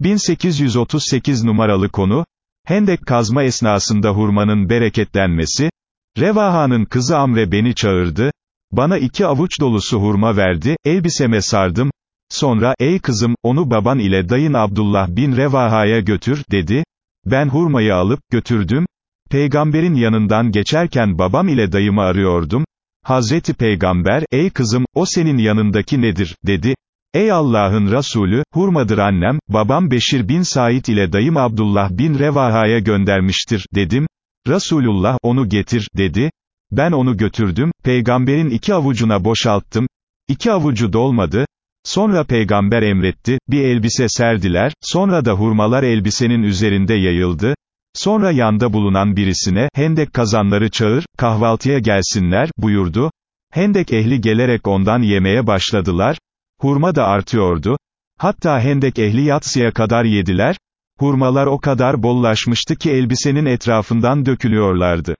1838 numaralı konu, Hendek kazma esnasında hurmanın bereketlenmesi, Revaha'nın kızı Amre beni çağırdı, bana iki avuç dolusu hurma verdi, elbiseme sardım, sonra, ey kızım, onu baban ile dayın Abdullah bin Revaha'ya götür, dedi, ben hurmayı alıp, götürdüm, peygamberin yanından geçerken babam ile dayımı arıyordum, Hazreti Peygamber, ey kızım, o senin yanındaki nedir, dedi, Ey Allah'ın Resulü, hurmadır annem, babam Beşir bin Said ile dayım Abdullah bin Revaha'ya göndermiştir, dedim. Resulullah, onu getir, dedi. Ben onu götürdüm, peygamberin iki avucuna boşalttım. İki avucu dolmadı. Sonra peygamber emretti, bir elbise serdiler, sonra da hurmalar elbisenin üzerinde yayıldı. Sonra yanda bulunan birisine, hendek kazanları çağır, kahvaltıya gelsinler, buyurdu. Hendek ehli gelerek ondan yemeye başladılar. Hurma da artıyordu. Hatta hendek ehli yatsıya kadar yediler. Hurmalar o kadar bollaşmıştı ki elbisenin etrafından dökülüyorlardı.